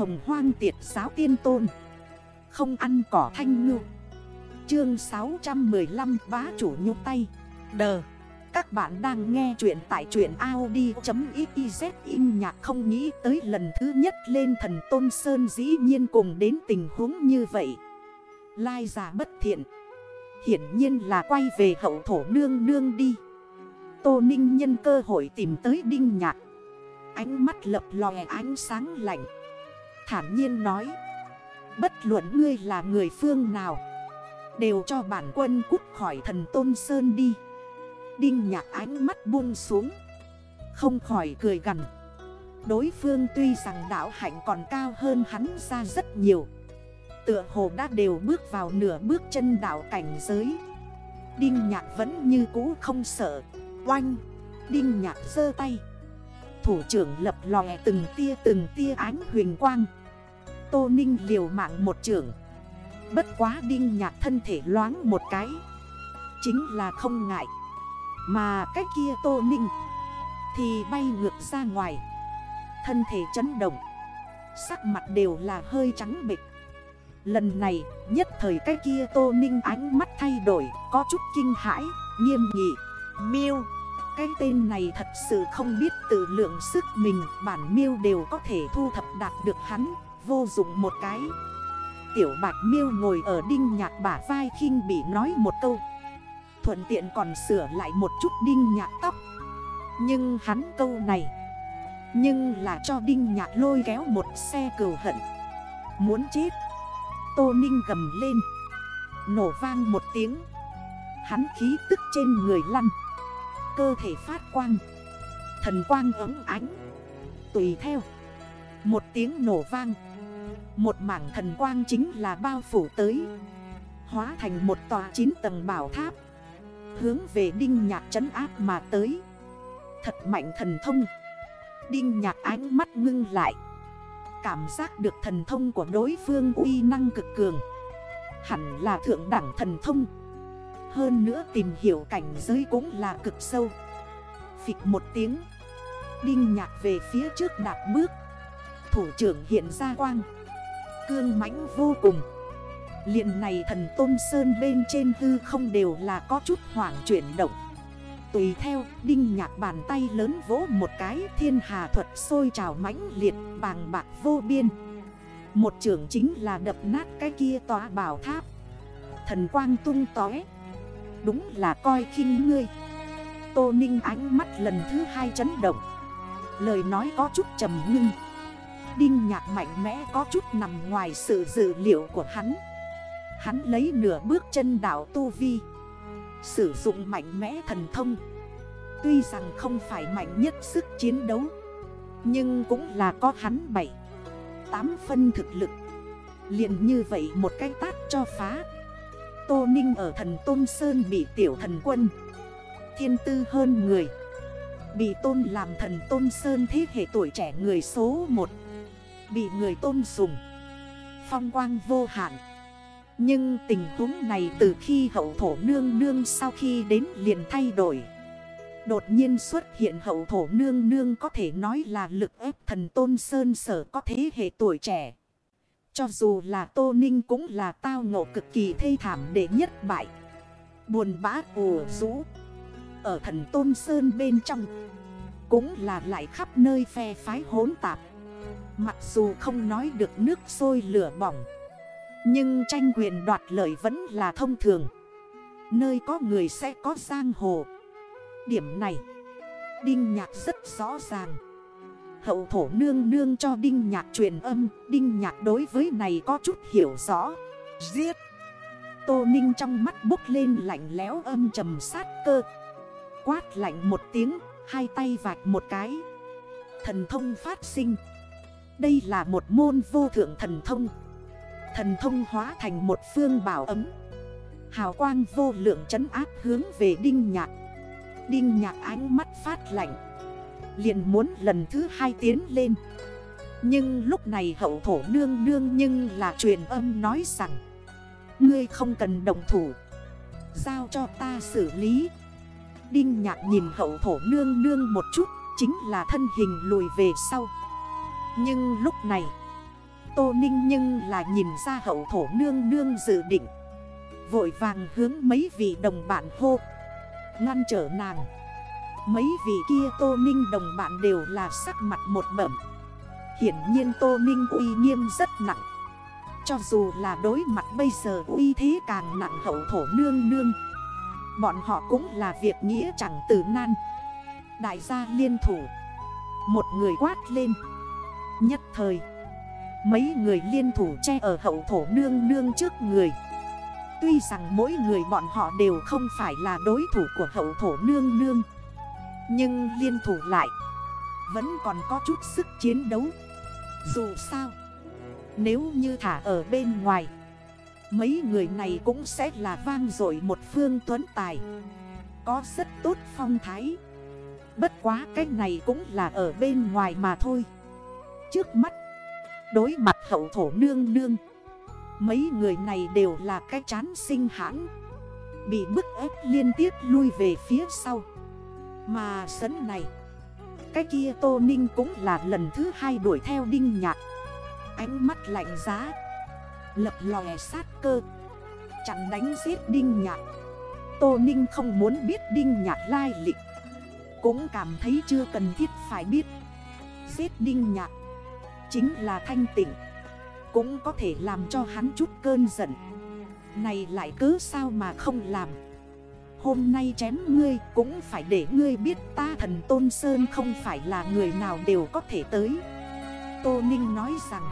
hồng hoang tiệt giáo tiên tôn. Không ăn cỏ thanh ngư. Chương 615 bá chủ nhúc tay. Đờ. Các bạn đang nghe chuyện tại chuyện Audi.xyz in nhạc không nghĩ tới lần thứ nhất lên thần Tôn Sơn dĩ nhiên cùng đến tình huống như vậy. Lai giả bất thiện. Hiển nhiên là quay về hậu thổ nương nương đi. Tô Ninh nhân cơ hội tìm tới Đinh Nhạc. Ánh mắt lập lòe ánh sáng lạnh. Thản nhiên nói. Bất luận ngươi là người phương nào, Đều cho bản quân cút khỏi thần Tôn Sơn đi. Đinh nhạc ánh mắt buông xuống, Không khỏi cười gần Đối phương tuy rằng đạo hạnh còn cao hơn hắn ra rất nhiều, Tựa hồ đã đều bước vào nửa bước chân đạo cảnh giới. Đinh nhạc vẫn như cũ không sợ. Oanh! Đinh nhạc dơ tay. Thủ trưởng lập lòe từng tia từng tia ánh huyền quang. Tô Ninh liều mạng một trưởng. Bất quá đinh nhạc thân thể loáng một cái. Chính là không ngại. Mà cái kia Tô Ninh Thì bay ngược ra ngoài. Thân thể chấn động. Sắc mặt đều là hơi trắng bịch Lần này nhất thời cái kia Tô Ninh ánh mắt thay đổi Có chút kinh hãi, nghiêm nghị. Miêu Cái tên này thật sự không biết tự lượng sức mình Bản miêu đều có thể thu thập đạt được hắn. Vô dụng một cái. Tiểu bạch miêu ngồi ở đinh nhạc bả vai khinh bị nói một câu. Thuận tiện còn sửa lại một chút đinh nhạc tóc. Nhưng hắn câu này, Nhưng là cho đinh nhạc lôi kéo một xe cừu hận. Muốn chết. Tô ninh gầm lên. Nổ vang một tiếng. Hắn khí tức trên người lăn. Cơ thể phát quang. Thần quang ấm ánh. Tùy theo. Một tiếng nổ vang một mảng thần quang chính là bao phủ tới. Hóa thành một tòa 9 tầng bảo tháp. Hướng về đinh nhạc trấn áp mà tới. Thật mạnh thần thông. Đinh nhạc ánh mắt ngưng lại. Cảm giác được thần thông của đối phương uy năng cực cường. Hẳn là thượng đẳng thần thông. Hơn nữa tìm hiểu cảnh giới cũng là cực sâu. Phịch một tiếng. Đinh nhạc về phía trước đạp bước. Thủ trưởng hiện ra quang cương mãnh vô cùng. Liền này thần Tôn Sơn bên trên hư không đều là có chút hoảng chuyển động. Tùy theo, đinh nhạc bàn tay lớn vỗ một cái, thiên hà thuật sôi trào mãnh liệt, bàng bạc vô biên. Một trưởng chính là đập nát cái kia tòa bảo tháp. Thần quang tung tói Đúng là coi khinh ngươi. Tô Ninh ánh mắt lần thứ hai chấn động. Lời nói có chút trầm ngưng. Đinh nhạc mạnh mẽ có chút nằm ngoài sự dự liệu của hắn. Hắn lấy nửa bước chân đảo Tu Vi, Sử dụng mạnh mẽ thần thông. Tuy rằng không phải mạnh nhất sức chiến đấu, Nhưng cũng là có hắn bảy, tám phân thực lực. Liền như vậy một cái tát cho phá. Tô Ninh ở thần Tôn Sơn bị tiểu thần quân, Thiên tư hơn người. Bị tôn làm thần Tôn Sơn thế hệ tuổi trẻ người số 1 Bị người tôn sùng. Phong quang vô hạn. Nhưng tình huống này từ khi hậu thổ nương nương sau khi đến liền thay đổi. Đột nhiên xuất hiện hậu thổ nương nương có thể nói là lực ép thần tôn sơn sở có thế hệ tuổi trẻ. Cho dù là tô ninh cũng là tao ngộ cực kỳ thê thảm để nhất bại. Buồn bã ủ rũ. Ở thần tôn sơn bên trong Cũng là lại khắp nơi phe phái hốn tạp. Mặc dù không nói được nước sôi lửa bỏng, Nhưng tranh quyền đoạt lợi vẫn là thông thường. Nơi có người sẽ có giang hồ. Điểm này, Đinh Nhạc rất rõ ràng. Hậu thổ nương nương cho Đinh Nhạc truyền âm, Đinh Nhạc đối với này có chút hiểu rõ. Giết! Tô Ninh trong mắt bốc lên lạnh lẽo âm trầm sát cơ. Quát lạnh một tiếng, Hai tay vạch một cái. Thần thông phát sinh đây là một môn vô thượng thần thông. Thần thông hóa thành một phương bảo ấm. Hào quang vô lượng trấn áp hướng về Đinh Nhạc. Đinh Nhạc ánh mắt phát lạnh. Liền muốn lần thứ hai tiến lên. Nhưng lúc này hậu thổ nương nương nhưng là truyền âm nói rằng, Ngươi không cần đồng thủ. Giao cho ta xử lý. Đinh nhạc nhìn hậu thổ nương nương một chút, Chính là thân hình lùi về sau nhưng lúc này, Tô Ninh nhưng là nhìn ra hậu thổ nương nương dự định. Vội vàng hướng mấy vị đồng bạn hô. Ngăn trở nàng. Mấy vị kia Tô Ninh đồng bạn đều là sắc mặt một bẩm. Hiển nhiên Tô Ninh uy nghiêm rất nặng. Cho dù là đối mặt bây giờ uy thế càng nặng hậu thổ nương nương, Bọn họ cũng là việc nghĩa chẳng từ nan. Đại gia liên thủ. Một người quát lên. Nhất thời. Mấy người liên thủ che ở hậu thổ nương nương trước người. Tuy rằng mỗi người bọn họ đều không phải là đối thủ của hậu thổ nương nương, Nhưng liên thủ lại Vẫn còn có chút sức chiến đấu. Dù sao, Nếu như thả ở bên ngoài, Mấy người này cũng sẽ là vang dội một phương tuấn tài, Có rất tốt phong thái. Bất quá cái này cũng là ở bên ngoài mà thôi. Trước mắt. Đối mặt hậu thổ nương nương, Mấy người này đều là cái chán sinh hãn, Bị bức ép liên tiếp lui về phía sau. Mà sấn này, Cái kia Tô Ninh cũng là lần thứ hai đuổi theo Đinh Nhạc. Ánh mắt lạnh giá, Lập lòe sát cơ Chẳng đánh giết Đinh Nhạc. Tô Ninh không muốn biết Đinh Nhạc lai lịch, Cũng cảm thấy chưa cần thiết phải biết. Giết Đinh Nhạc Chính là thanh tịnh. Cũng có thể làm cho hắn chút cơn giận. Này lại cứ sao mà không làm? Hôm nay chém ngươi cũng phải để ngươi biết ta thần Tôn Sơn không phải là người nào đều có thể tới. Tô Ninh nói rằng,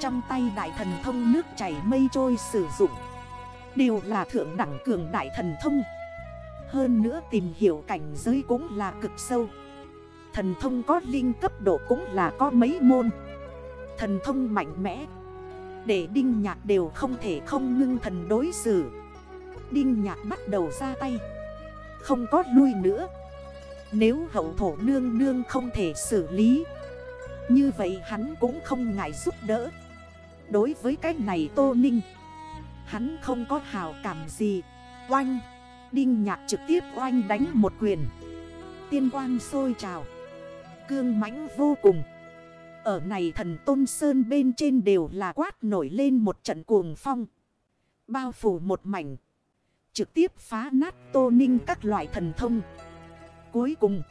Trong tay đại thần thông nước chảy mây trôi sử dụng, Đều là thượng đẳng cường đại thần thông. Hơn nữa tìm hiểu cảnh giới cũng là cực sâu. Thần thông có linh cấp độ cũng là có mấy môn. Thần thông mạnh mẽ. Để Đinh Nhạc đều không thể không ngưng thần đối xử. Đinh Nhạc bắt đầu ra tay. Không có lui nữa. Nếu hậu thổ nương nương không thể xử lý, Như vậy hắn cũng không ngại giúp đỡ. Đối với cái này Tô Ninh, Hắn không có hào cảm gì. Oanh, Đinh Nhạc trực tiếp oanh đánh một quyền. Tiên quang sôi trào. Cương mãnh vô cùng ở này thần Tôn Sơn bên trên đều là quát nổi lên một trận cuồng phong. Bao phủ một mảnh. Trực tiếp phá nát tô ninh các loại thần thông. Cuối cùng.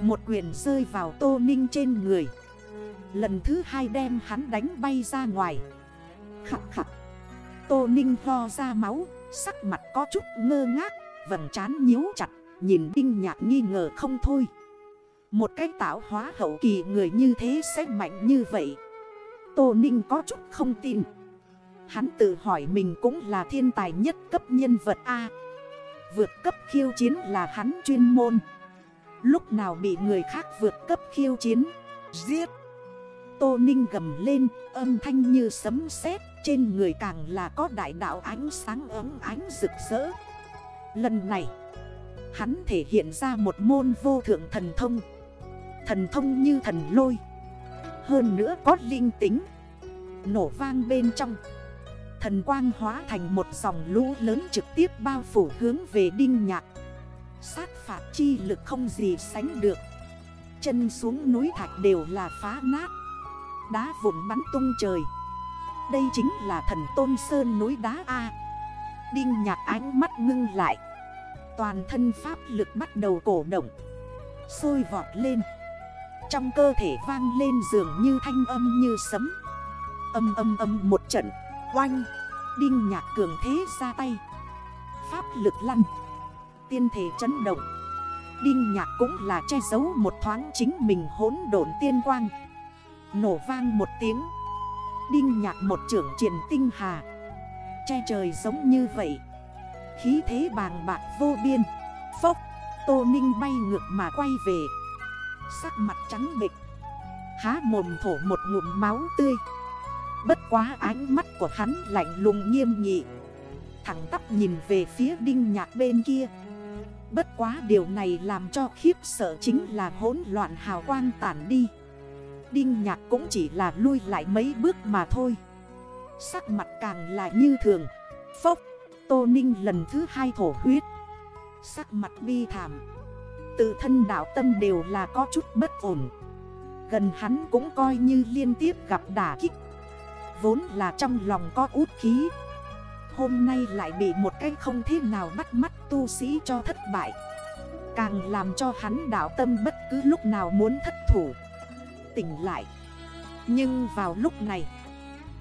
Một quyền rơi vào tô ninh trên người. Lần thứ hai đem hắn đánh bay ra ngoài. Khắc khắc. Tô ninh ho ra máu. Sắc mặt có chút ngơ ngác. Vầng trán nhíu chặt. Nhìn đinh nhạc nghi ngờ không thôi. Một cái tạo hóa hậu kỳ người như thế sẽ mạnh như vậy. Tô Ninh có chút không tin. Hắn tự hỏi mình cũng là thiên tài nhất cấp nhân vật A. Vượt cấp khiêu chiến là hắn chuyên môn. Lúc nào bị người khác vượt cấp khiêu chiến? Giết! Tô Ninh gầm lên, âm thanh như sấm sét, Trên người càng là có đại đạo ánh sáng ấm ánh rực rỡ. Lần này, Hắn thể hiện ra một môn vô thượng thần thông. Thần thông như thần lôi. Hơn nữa có linh tính. Nổ vang bên trong. Thần quang hóa thành một dòng lũ lớn trực tiếp bao phủ hướng về đinh nhạc. Sát phạt chi lực không gì sánh được. Chân xuống núi thạch đều là phá nát. Đá vụn bắn tung trời. Đây chính là thần tôn sơn núi đá A. Đinh nhạc ánh mắt ngưng lại. Toàn thân pháp lực bắt đầu cổ động. Sôi vọt lên trong cơ thể vang lên dường như thanh âm như sấm. Âm âm âm một trận, Oanh, Đinh nhạc cường thế ra tay. Pháp lực lăn, Tiên thể chấn động. Đinh nhạc cũng là che giấu một thoáng chính mình hỗn độn tiên quang. Nổ vang một tiếng, Đinh nhạc một trưởng triển tinh hà. Che trời giống như vậy, Khí thế bàng bạc vô biên. Phốc, Tô Ninh bay ngược mà quay về. Sắc mặt trắng bịch Há mồm thổ một ngụm máu tươi. Bất quá ánh mắt của hắn lạnh lùng nghiêm nghị, Thẳng tắp nhìn về phía đinh nhạc bên kia. Bất quá điều này làm cho khiếp sợ chính là hỗn loạn hào quang tản đi. Đinh nhạc cũng chỉ là lui lại mấy bước mà thôi. Sắc mặt càng là như thường. Phốc, Tô Ninh lần thứ hai thổ huyết. Sắc mặt bi thảm. Tự thân đạo tâm đều là có chút bất ổn. Gần hắn cũng coi như liên tiếp gặp đả kích. Vốn là trong lòng có út khí. Hôm nay lại bị một cái không thế nào bắt mắt tu sĩ cho thất bại. Càng làm cho hắn đảo tâm bất cứ lúc nào muốn thất thủ. Tỉnh lại. Nhưng vào lúc này,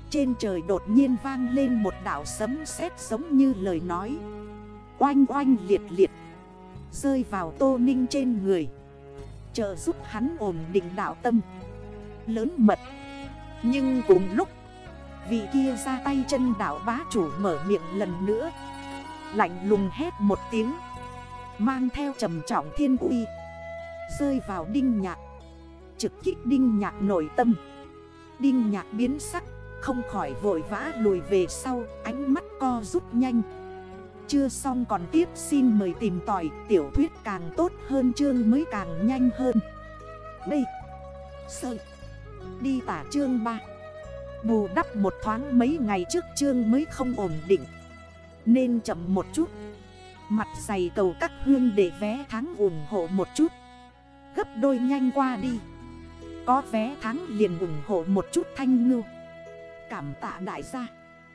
Trên trời đột nhiên vang lên một đảo sấm sét giống như lời nói. Oanh oanh liệt liệt. Rơi vào tô ninh trên người. Trợ giúp hắn ổn định đạo tâm. Lớn mật. Nhưng cùng lúc, Vị kia ra tay chân đảo bá chủ mở miệng lần nữa. Lạnh lùng hét một tiếng, Mang theo trầm trọng thiên uy, Rơi vào đinh nhạc. Trực kích đinh nhạc nổi tâm. Đinh nhạc biến sắc, Không khỏi vội vã lùi về sau, Ánh mắt co rút nhanh. Chưa xong còn tiếp xin mời tìm tỏi Tiểu thuyết càng tốt hơn chương mới càng nhanh hơn. B. Sợi Đi tả chương 3 Bù đắp một thoáng mấy ngày trước chương mới không ổn định. Nên chậm một chút. Mặt dày cầu các hương để vé tháng ủng hộ một chút. Gấp đôi nhanh qua đi. Có vé tháng liền ủng hộ một chút thanh ngư. Cảm tạ đại gia.